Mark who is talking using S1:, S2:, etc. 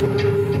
S1: Música